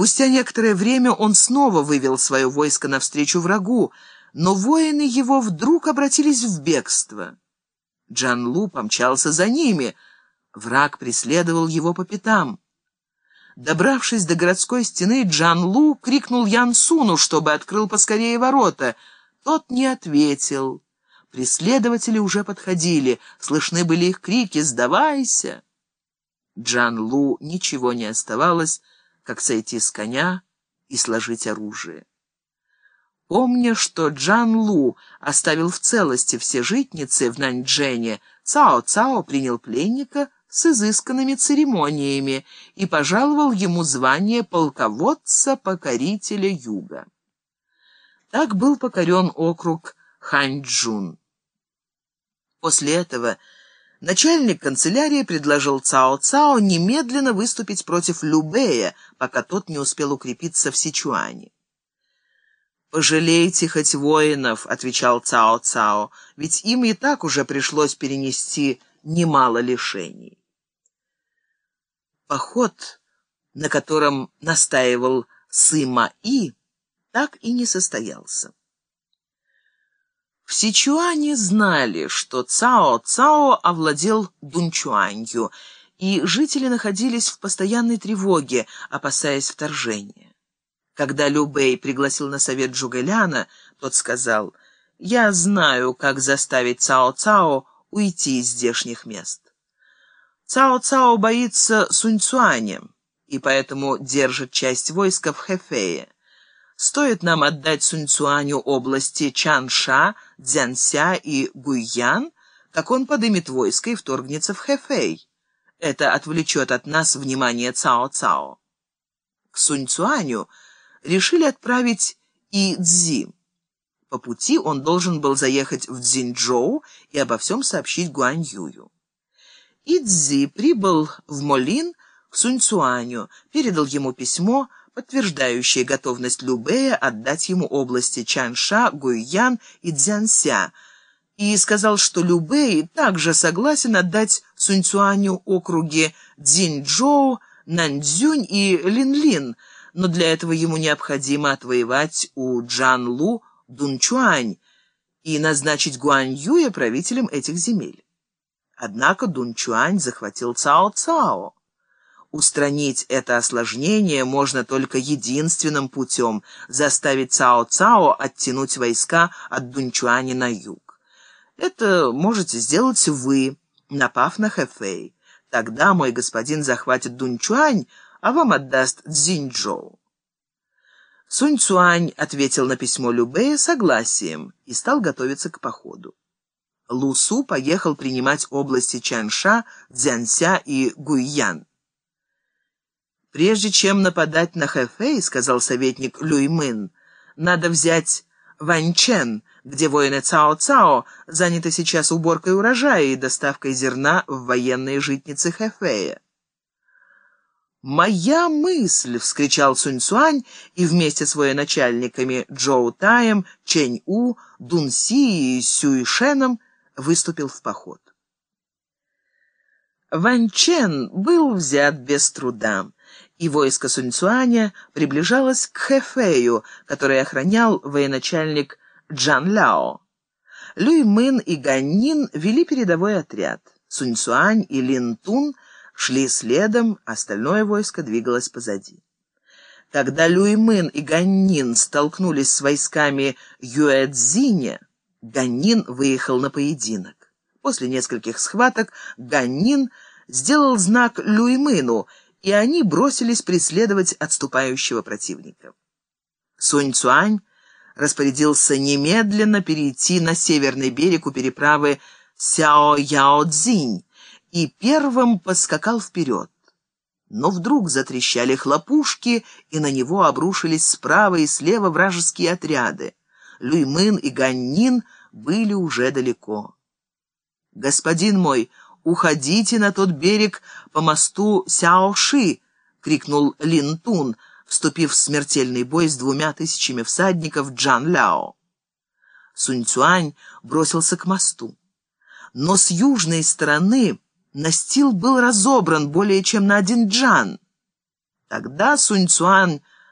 Спустя некоторое время он снова вывел свое войско навстречу врагу, но воины его вдруг обратились в бегство. Джан Лу помчался за ними. Враг преследовал его по пятам. Добравшись до городской стены, Джан Лу крикнул Ян Суну, чтобы открыл поскорее ворота. Тот не ответил. Преследователи уже подходили, слышны были их крики «Сдавайся!». Джан Лу ничего не оставалось, как сойти с коня и сложить оружие. Помня, что Джан Лу оставил в целости все житницы в Наньчжэне, Цао Цао принял пленника с изысканными церемониями и пожаловал ему звание полководца-покорителя юга. Так был покорен округ Ханьчжун. После этого начальник канцелярии предложил Цао Цао немедленно выступить против Любея, пока тот не успел укрепиться в Сичуане. «Пожалейте хоть воинов», — отвечал Цао Цао, «ведь им и так уже пришлось перенести немало лишений». Поход, на котором настаивал Сыма И, так и не состоялся. В Сичуане знали, что Цао Цао овладел Дунчуанью, и жители находились в постоянной тревоге, опасаясь вторжения. Когда Любэй пригласил на совет Джугэляна, тот сказал, «Я знаю, как заставить Цао Цао уйти из здешних мест». Цао Цао боится Суньцуаня и поэтому держит часть войска в Хэфее. Стоит нам отдать Суньцуаню области Чанша, Цзянся и Гуйян, как он подымет войско и вторгнется в Хэфэй. Это отвлечет от нас внимание Цао Цао. К Суньцуаню решили отправить и Цзи. По пути он должен был заехать в Цзиньчжоу и обо всем сообщить Гуань Юю. Идзи прибыл в Молин к Суньцуаню, передал ему письмо, подтверждающее готовность Любея отдать ему области Чанша, Гуйян и Цзянся, и сказал, что Любэй также согласен отдать Суньцуаню округи Цзиньчжоу, Наньцзюнь и Линлин, но для этого ему необходимо отвоевать у Джан-Лу Дунчуань и назначить Гуань Юя правителем этих земель. Однако Дунчуань захватил Цао-Цао. Устранить это осложнение можно только единственным путем – заставить Цао-Цао оттянуть войска от Дунчуани на юг. Это можете сделать вы, напав на Хэфэй. Тогда мой господин захватит Дунчуань, а вам отдаст Цзиньчжоу. Сунь Цуань ответил на письмо Любея согласием и стал готовиться к походу. Лусу поехал принимать области Чанша, Цзянся и Гуйян. «Прежде чем нападать на Хэфэй, — сказал советник Люймын, — надо взять Ваньчен, где воины Цао-Цао заняты сейчас уборкой урожая и доставкой зерна в военные житницы Хэфэя». «Моя мысль!» — вскричал Сунь-Цуань и вместе с военачальниками Джоу Таем, Чэнь-У, Дун Си и Сюй Шеном выступил в поход. Ван Чен был взят без труда, и войско Суньцуаня приближалось к Хэфэю, который охранял военачальник Джан Ляо. Люй Мын и Ганнин вели передовой отряд. Суньцуань и Лин Тун шли следом, остальное войско двигалось позади. Когда Люй Мын и Ганнин столкнулись с войсками Юэцзиня, Ганнин выехал на поединок. После нескольких схваток Ганнин сделал знак Люймыну, и они бросились преследовать отступающего противника. Сунь Цуань распорядился немедленно перейти на северный берег у переправы Сяо-Яо-Цзинь и первым поскакал вперед. Но вдруг затрещали хлопушки, и на него обрушились справа и слева вражеские отряды. Люймын и Ганнин были уже далеко. «Господин мой, уходите на тот берег по мосту Сяоши!» — крикнул Лин Тун, вступив в смертельный бой с двумя тысячами всадников Джан Ляо. Сунь Цюань бросился к мосту. Но с южной стороны настил был разобран более чем на один джан. Тогда Сунь Цуань